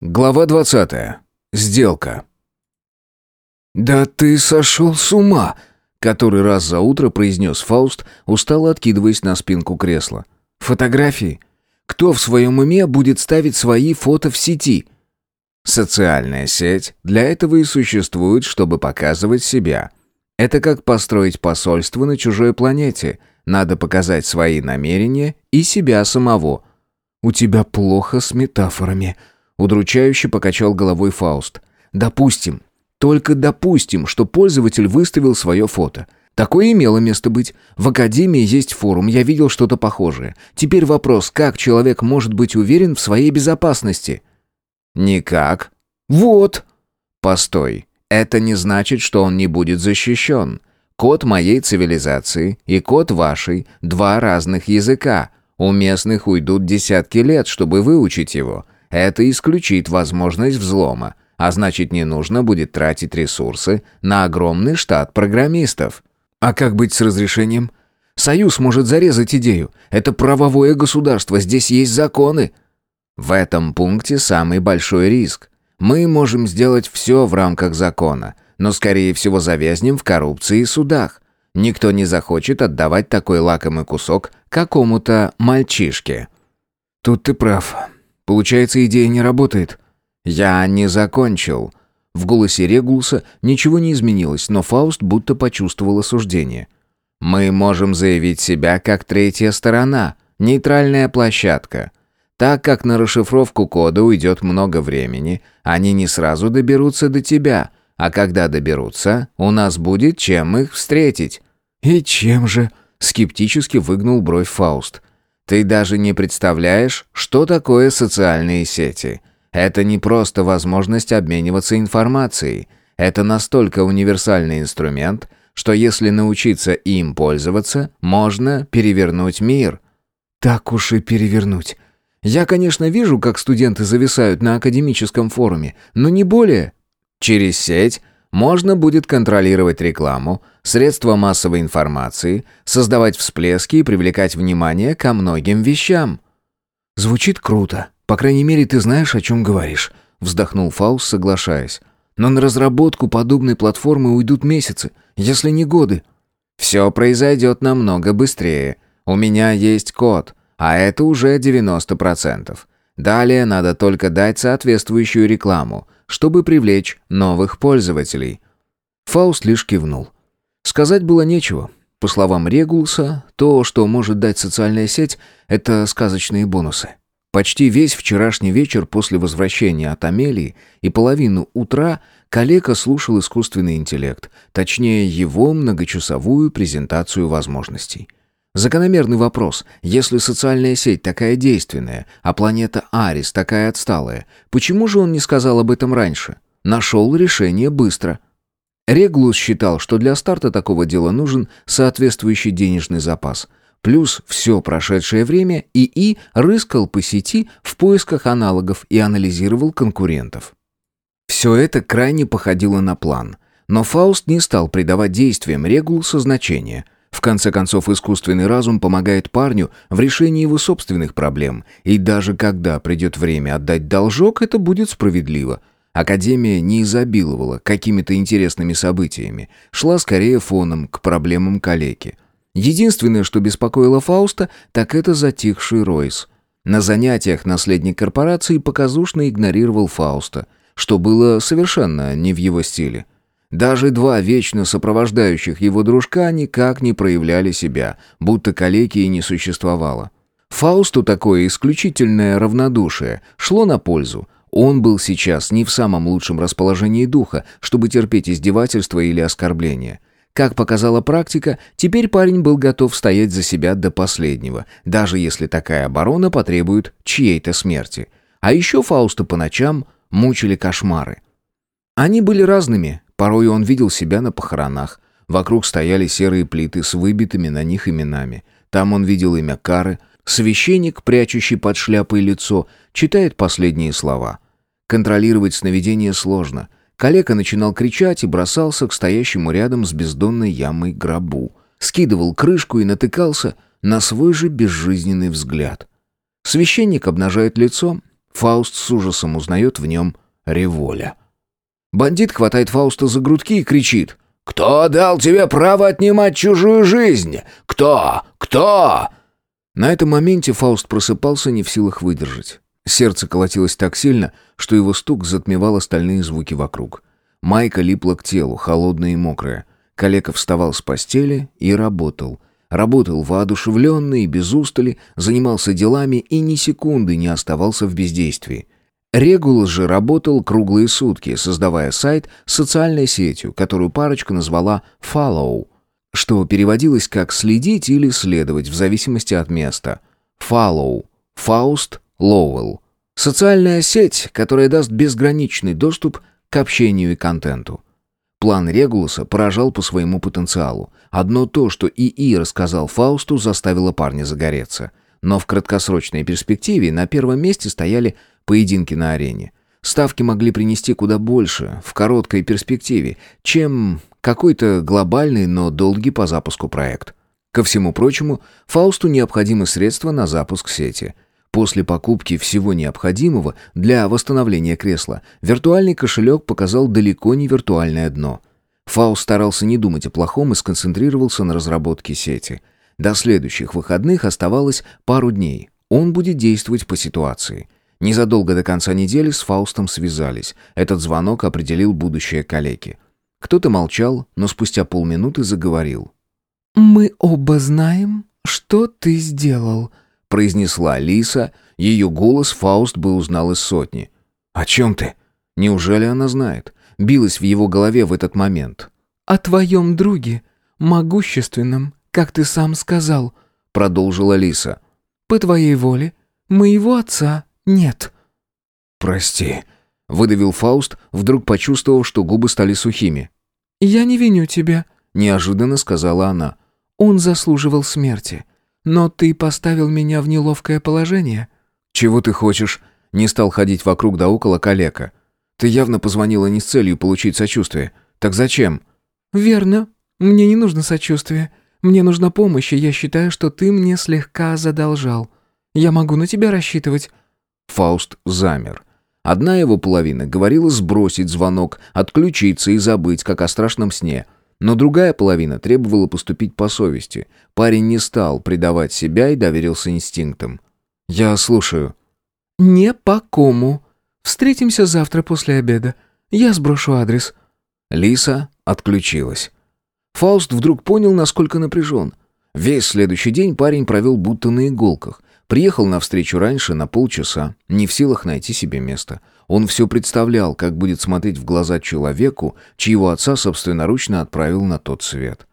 Глава 20. Сделка. «Да ты сошел с ума!» — который раз за утро произнес Фауст, устало откидываясь на спинку кресла. «Фотографии? Кто в своем уме будет ставить свои фото в сети?» «Социальная сеть для этого и существует, чтобы показывать себя. Это как построить посольство на чужой планете. Надо показать свои намерения и себя самого». «У тебя плохо с метафорами», Удручающе покачал головой Фауст. «Допустим, только допустим, что пользователь выставил свое фото. Такое имело место быть. В Академии есть форум, я видел что-то похожее. Теперь вопрос, как человек может быть уверен в своей безопасности?» «Никак». «Вот». «Постой. Это не значит, что он не будет защищен. Код моей цивилизации и код вашей – два разных языка. У местных уйдут десятки лет, чтобы выучить его. Это исключит возможность взлома, а значит не нужно будет тратить ресурсы на огромный штат программистов. А как быть с разрешением? Союз может зарезать идею. Это правовое государство, здесь есть законы. В этом пункте самый большой риск. Мы можем сделать все в рамках закона, но скорее всего завязнем в коррупции и судах. Никто не захочет отдавать такой лакомый кусок какому-то мальчишке. Тут ты прав. Получается, идея не работает. Я не закончил. В голосе Регулса ничего не изменилось, но Фауст будто почувствовал осуждение. Мы можем заявить себя как третья сторона, нейтральная площадка. Так как на расшифровку кода уйдет много времени, они не сразу доберутся до тебя, а когда доберутся, у нас будет чем их встретить. И чем же? Скептически выгнул бровь Фауст. Ты даже не представляешь, что такое социальные сети. Это не просто возможность обмениваться информацией. Это настолько универсальный инструмент, что если научиться им пользоваться, можно перевернуть мир. Так уж и перевернуть. Я, конечно, вижу, как студенты зависают на академическом форуме, но не более. Через сеть можно будет контролировать рекламу, средства массовой информации, создавать всплески и привлекать внимание ко многим вещам. Звучит круто. По крайней мере, ты знаешь, о чем говоришь, вздохнул Фаус, соглашаясь. Но на разработку подобной платформы уйдут месяцы, если не годы. Все произойдет намного быстрее. У меня есть код, а это уже 90%. Далее надо только дать соответствующую рекламу, чтобы привлечь новых пользователей. Фауст лишь кивнул. Сказать было нечего. По словам Регулса, то, что может дать социальная сеть, это сказочные бонусы. Почти весь вчерашний вечер после возвращения от Амелии и половину утра коллега слушал искусственный интеллект, точнее его многочасовую презентацию возможностей. Закономерный вопрос. Если социальная сеть такая действенная, а планета Арис такая отсталая, почему же он не сказал об этом раньше? Нашел решение быстро. Реглус считал, что для старта такого дела нужен соответствующий денежный запас. Плюс все прошедшее время ИИ рыскал по сети в поисках аналогов и анализировал конкурентов. Все это крайне походило на план. Но Фауст не стал придавать действиям Регулуса значения – в конце концов, искусственный разум помогает парню в решении его собственных проблем, и даже когда придет время отдать должок, это будет справедливо. Академия не изобиловала какими-то интересными событиями, шла скорее фоном к проблемам калеки. Единственное, что беспокоило Фауста, так это затихший Ройс. На занятиях наследник корпорации показушно игнорировал Фауста, что было совершенно не в его стиле. Даже два вечно сопровождающих его дружка никак не проявляли себя, будто калеки и не существовало. Фаусту такое исключительное равнодушие шло на пользу. Он был сейчас не в самом лучшем расположении духа, чтобы терпеть издевательства или оскорбления. Как показала практика, теперь парень был готов стоять за себя до последнего, даже если такая оборона потребует чьей-то смерти. А еще Фауста по ночам мучили кошмары. Они были разными, Порой он видел себя на похоронах. Вокруг стояли серые плиты с выбитыми на них именами. Там он видел имя Кары. Священник, прячущий под шляпой лицо, читает последние слова. Контролировать сновидение сложно. Калека начинал кричать и бросался к стоящему рядом с бездонной ямой гробу. Скидывал крышку и натыкался на свой же безжизненный взгляд. Священник обнажает лицо, Фауст с ужасом узнает в нем револя. Бандит хватает Фауста за грудки и кричит. «Кто дал тебе право отнимать чужую жизнь? Кто? Кто?» На этом моменте Фауст просыпался не в силах выдержать. Сердце колотилось так сильно, что его стук затмевал остальные звуки вокруг. Майка липла к телу, холодная и мокрая. Калека вставал с постели и работал. Работал воодушевленно и без устали, занимался делами и ни секунды не оставался в бездействии. Регулус же работал круглые сутки, создавая сайт с социальной сетью, которую парочка назвала «Follow», что переводилось как «следить» или «следовать» в зависимости от места. «Follow» — «Фауст» — «Лоуэлл». Социальная сеть, которая даст безграничный доступ к общению и контенту. План Регулуса поражал по своему потенциалу. Одно то, что ИИ рассказал Фаусту, заставило парня загореться. Но в краткосрочной перспективе на первом месте стояли поединки на арене. Ставки могли принести куда больше в короткой перспективе, чем какой-то глобальный, но долгий по запуску проект. Ко всему прочему, Фаусту необходимы средства на запуск сети – После покупки всего необходимого для восстановления кресла, виртуальный кошелек показал далеко не виртуальное дно. Фауст старался не думать о плохом и сконцентрировался на разработке сети. До следующих выходных оставалось пару дней. Он будет действовать по ситуации. Незадолго до конца недели с Фаустом связались. Этот звонок определил будущее калеки. Кто-то молчал, но спустя полминуты заговорил. «Мы оба знаем, что ты сделал», произнесла Лиса, ее голос Фауст бы узнал из сотни. «О чем ты? Неужели она знает?» Билась в его голове в этот момент. «О твоем друге, могущественном, как ты сам сказал», продолжила Лиса. «По твоей воле, моего отца нет». «Прости», — выдавил Фауст, вдруг почувствовав, что губы стали сухими. «Я не виню тебя», — неожиданно сказала она. «Он заслуживал смерти. Но ты поставил меня в неловкое положение». «Чего ты хочешь?» Не стал ходить вокруг да около калека. «Ты явно позвонила не с целью получить сочувствие. Так зачем?» «Верно. Мне не нужно сочувствие. Мне нужна помощь, и я считаю, что ты мне слегка задолжал. Я могу на тебя рассчитывать». Фауст замер. Одна его половина говорила сбросить звонок, отключиться и забыть, как о страшном сне – но другая половина требовала поступить по совести. Парень не стал предавать себя и доверился инстинктам. «Я слушаю». «Не по кому. Встретимся завтра после обеда. Я сброшу адрес». Лиса отключилась. Фауст вдруг понял, насколько напряжен. Весь следующий день парень провел будто на иголках. Приехал на встречу раньше на полчаса, не в силах найти себе место. Он все представлял, как будет смотреть в глаза человеку, чьего отца собственноручно отправил на тот свет.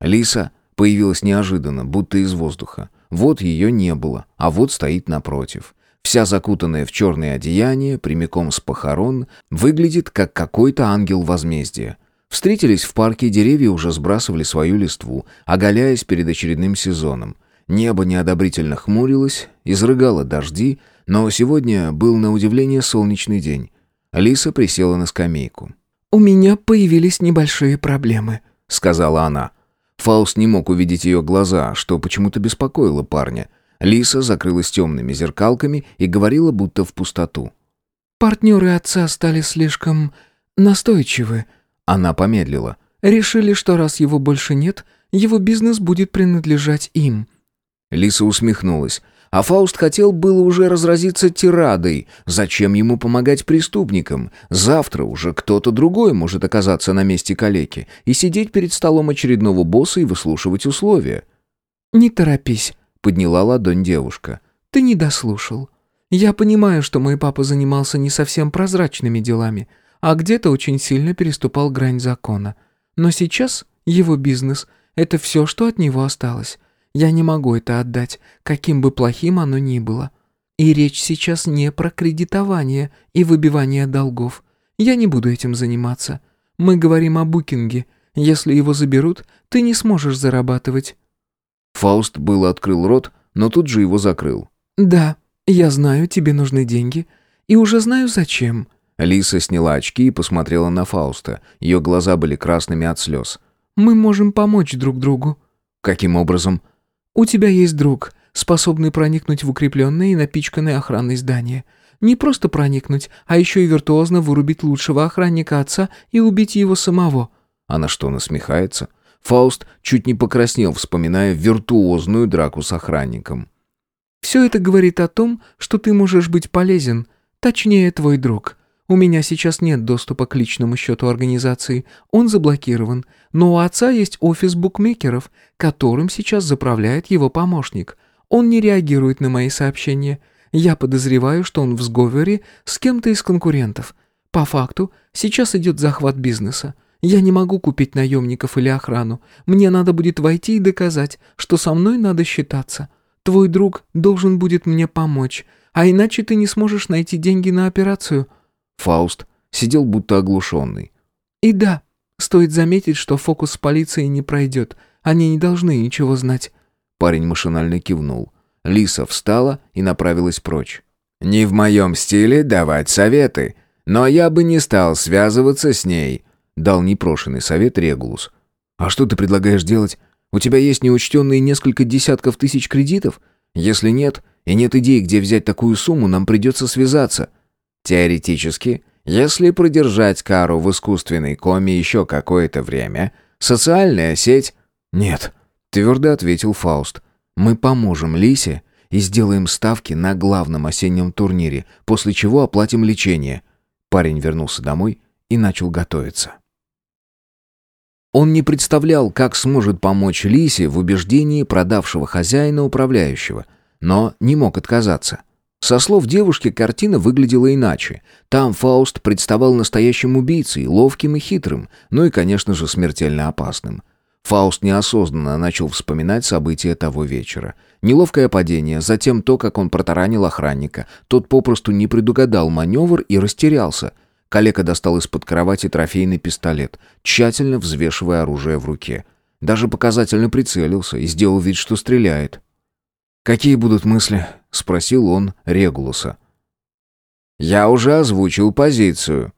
Лиса появилась неожиданно, будто из воздуха. Вот ее не было, а вот стоит напротив. Вся закутанная в черное одеяние, прямиком с похорон, выглядит как какой-то ангел возмездия. Встретились в парке, деревья уже сбрасывали свою листву, оголяясь перед очередным сезоном. Небо неодобрительно хмурилось, изрыгало дожди, но сегодня был на удивление солнечный день. Алиса присела на скамейку. «У меня появились небольшие проблемы», — сказала она. Фауст не мог увидеть ее глаза, что почему-то беспокоило парня. Лиса закрылась темными зеркалками и говорила будто в пустоту. «Партнеры отца стали слишком настойчивы». Она помедлила. «Решили, что раз его больше нет, его бизнес будет принадлежать им. Лиса усмехнулась. А Фауст хотел было уже разразиться тирадой. Зачем ему помогать преступникам? Завтра уже кто-то другой может оказаться на месте калеки и сидеть перед столом очередного босса и выслушивать условия. «Не торопись», — подняла ладонь девушка. «Ты не дослушал. Я понимаю, что мой папа занимался не совсем прозрачными делами, а где-то очень сильно переступал грань закона. Но сейчас его бизнес — это все, что от него осталось. Я не могу это отдать, каким бы плохим оно ни было. И речь сейчас не про кредитование и выбивание долгов. Я не буду этим заниматься. Мы говорим о букинге. Если его заберут, ты не сможешь зарабатывать». Фауст был открыл рот, но тут же его закрыл. «Да, я знаю, тебе нужны деньги. И уже знаю, зачем». Лиса сняла очки и посмотрела на Фауста. Ее глаза были красными от слез. «Мы можем помочь друг другу». «Каким образом?» У тебя есть друг, способный проникнуть в укрепленное и напичканное охранной здание. Не просто проникнуть, а еще и виртуозно вырубить лучшего охранника отца и убить его самого». Она что, насмехается? Фауст чуть не покраснел, вспоминая виртуозную драку с охранником. «Все это говорит о том, что ты можешь быть полезен, точнее, твой друг. У меня сейчас нет доступа к личному счету организации, он заблокирован, но у отца есть офис букмекеров, которым сейчас заправляет его помощник. Он не реагирует на мои сообщения. Я подозреваю, что он в сговоре с кем-то из конкурентов. По факту, сейчас идет захват бизнеса. Я не могу купить наемников или охрану. Мне надо будет войти и доказать, что со мной надо считаться. Твой друг должен будет мне помочь, а иначе ты не сможешь найти деньги на операцию». Фауст сидел будто оглушенный. «И да, стоит заметить, что фокус с полицией не пройдет. Они не должны ничего знать». Парень машинально кивнул. Лиса встала и направилась прочь. «Не в моем стиле давать советы, но я бы не стал связываться с ней», дал непрошенный совет Регулус. «А что ты предлагаешь делать? У тебя есть неучтенные несколько десятков тысяч кредитов? Если нет, и нет идей, где взять такую сумму, нам придется связаться». Теоретически, если продержать Кару в искусственной коме еще какое-то время, социальная сеть... «Нет», — твердо ответил Фауст. «Мы поможем Лисе и сделаем ставки на главном осеннем турнире, после чего оплатим лечение». Парень вернулся домой и начал готовиться. Он не представлял, как сможет помочь Лисе в убеждении продавшего хозяина управляющего, но не мог отказаться. Со слов девушки картина выглядела иначе. Там Фауст представал настоящим убийцей, ловким и хитрым, ну и, конечно же, смертельно опасным. Фауст неосознанно начал вспоминать события того вечера. Неловкое падение, затем то, как он протаранил охранника. Тот попросту не предугадал маневр и растерялся – Калека достал из-под кровати трофейный пистолет, тщательно взвешивая оружие в руке. Даже показательно прицелился и сделал вид, что стреляет. «Какие будут мысли?» — спросил он Регулуса. «Я уже озвучил позицию».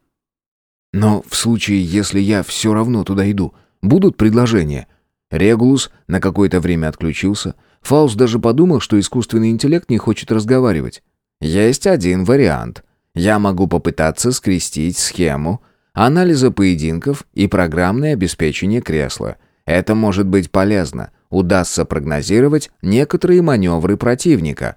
«Но в случае, если я все равно туда иду, будут предложения?» Регулус на какое-то время отключился. Фауст даже подумал, что искусственный интеллект не хочет разговаривать. «Есть один вариант», я могу попытаться скрестить схему анализа поединков и программное обеспечение кресла. Это может быть полезно. Удастся прогнозировать некоторые маневры противника.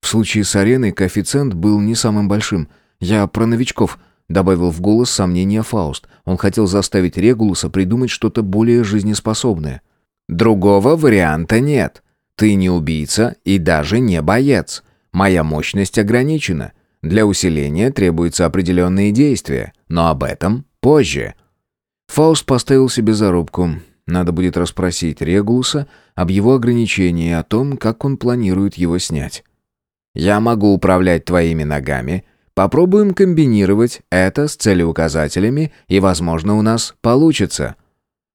В случае с ареной коэффициент был не самым большим. Я про новичков, добавил в голос сомнения Фауст. Он хотел заставить Регулуса придумать что-то более жизнеспособное. Другого варианта нет. Ты не убийца и даже не боец. Моя мощность ограничена. Для усиления требуются определенные действия, но об этом позже. Фауст поставил себе зарубку. Надо будет расспросить Регулуса об его ограничении и о том, как он планирует его снять. «Я могу управлять твоими ногами. Попробуем комбинировать это с целеуказателями, и, возможно, у нас получится».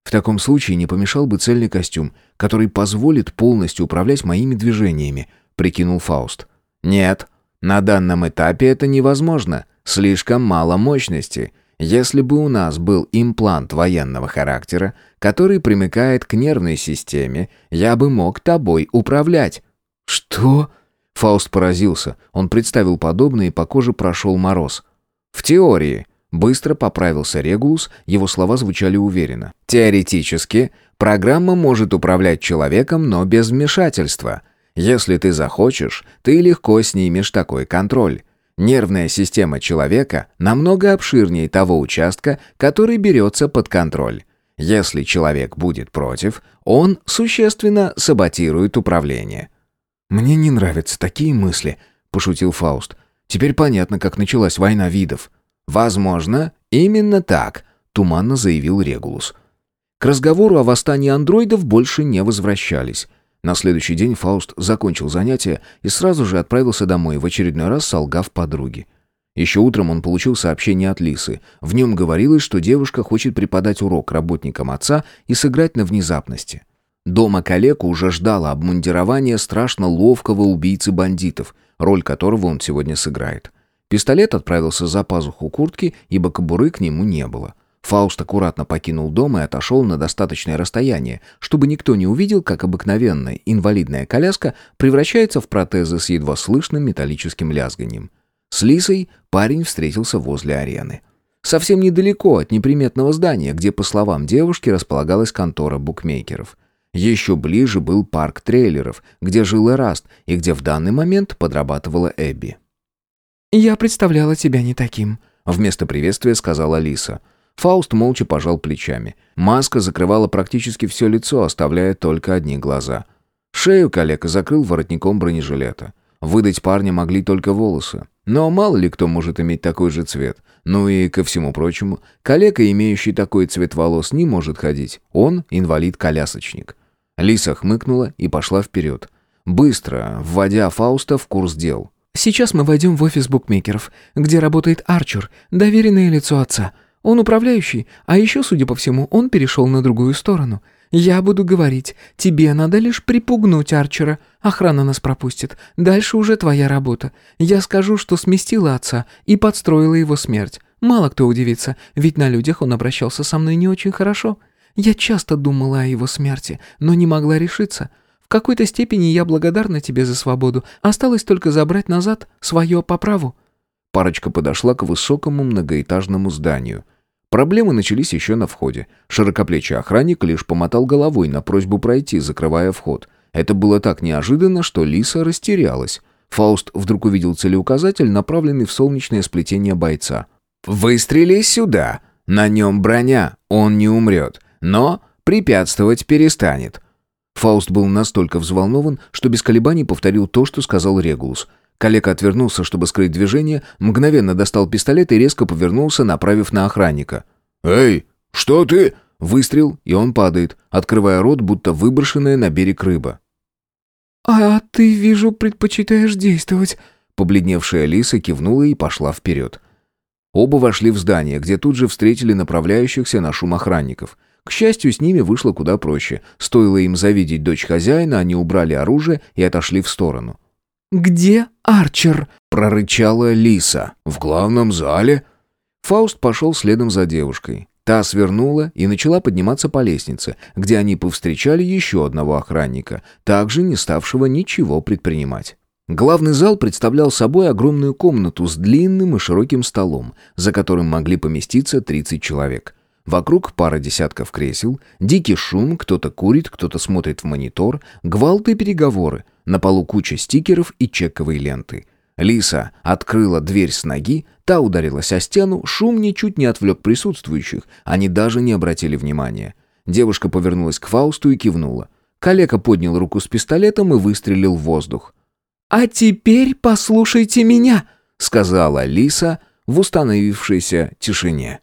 В таком случае не помешал бы цельный костюм, который позволит полностью управлять моими движениями, прикинул Фауст. «Нет», на данном этапе это невозможно, слишком мало мощности. Если бы у нас был имплант военного характера, который примыкает к нервной системе, я бы мог тобой управлять». «Что?» Фауст поразился. Он представил подобное, и по коже прошел мороз. «В теории». Быстро поправился Регулус, его слова звучали уверенно. «Теоретически, программа может управлять человеком, но без вмешательства. Если ты захочешь, ты легко снимешь такой контроль. Нервная система человека намного обширнее того участка, который берется под контроль. Если человек будет против, он существенно саботирует управление. «Мне не нравятся такие мысли», — пошутил Фауст. «Теперь понятно, как началась война видов». «Возможно, именно так», — туманно заявил Регулус. К разговору о восстании андроидов больше не возвращались. На следующий день Фауст закончил занятие и сразу же отправился домой, в очередной раз солгав подруге. Еще утром он получил сообщение от Лисы. В нем говорилось, что девушка хочет преподать урок работникам отца и сыграть на внезапности. Дома коллегу уже ждало обмундирование страшно ловкого убийцы бандитов, роль которого он сегодня сыграет. Пистолет отправился за пазуху куртки, ибо кобуры к нему не было. Фауст аккуратно покинул дом и отошел на достаточное расстояние, чтобы никто не увидел, как обыкновенная инвалидная коляска превращается в протезы с едва слышным металлическим лязганием. С Лисой парень встретился возле арены. Совсем недалеко от неприметного здания, где, по словам девушки, располагалась контора букмекеров. Еще ближе был парк трейлеров, где жил Эраст и где в данный момент подрабатывала Эбби. «Я представляла тебя не таким», — вместо приветствия сказала Лиса. Фауст молча пожал плечами. Маска закрывала практически все лицо, оставляя только одни глаза. Шею коллега закрыл воротником бронежилета. Выдать парня могли только волосы. Но мало ли кто может иметь такой же цвет. Ну и, ко всему прочему, калека, имеющий такой цвет волос, не может ходить. Он инвалид-колясочник. Лиса хмыкнула и пошла вперед. Быстро, вводя Фауста в курс дел. «Сейчас мы войдем в офис букмекеров, где работает Арчер, доверенное лицо отца. Он управляющий, а еще, судя по всему, он перешел на другую сторону. Я буду говорить, тебе надо лишь припугнуть Арчера. Охрана нас пропустит. Дальше уже твоя работа. Я скажу, что сместила отца и подстроила его смерть. Мало кто удивится, ведь на людях он обращался со мной не очень хорошо. Я часто думала о его смерти, но не могла решиться. В какой-то степени я благодарна тебе за свободу. Осталось только забрать назад свое по праву». Парочка подошла к высокому многоэтажному зданию – Проблемы начались еще на входе. Широкоплечий охранник лишь помотал головой на просьбу пройти, закрывая вход. Это было так неожиданно, что Лиса растерялась. Фауст вдруг увидел целеуказатель, направленный в солнечное сплетение бойца. «Выстрели сюда! На нем броня, он не умрет, но препятствовать перестанет». Фауст был настолько взволнован, что без колебаний повторил то, что сказал Регулус – Коллега отвернулся, чтобы скрыть движение, мгновенно достал пистолет и резко повернулся, направив на охранника. «Эй, что ты?» Выстрел, и он падает, открывая рот, будто выброшенная на берег рыба. «А ты, вижу, предпочитаешь действовать», Побледневшая Лиса кивнула и пошла вперед. Оба вошли в здание, где тут же встретили направляющихся на шум охранников. К счастью, с ними вышло куда проще. Стоило им завидеть дочь хозяина, они убрали оружие и отошли в сторону. «Где Арчер?» — прорычала Лиса. «В главном зале». Фауст пошел следом за девушкой. Та свернула и начала подниматься по лестнице, где они повстречали еще одного охранника, также не ставшего ничего предпринимать. Главный зал представлял собой огромную комнату с длинным и широким столом, за которым могли поместиться 30 человек. Вокруг пара десятков кресел, дикий шум, кто-то курит, кто-то смотрит в монитор, гвалт и переговоры. На полу куча стикеров и чековые ленты. Лиса открыла дверь с ноги, та ударилась о стену, шум ничуть не отвлек присутствующих, они даже не обратили внимания. Девушка повернулась к Фаусту и кивнула. Калека поднял руку с пистолетом и выстрелил в воздух. «А теперь послушайте меня», — сказала Лиса в установившейся тишине.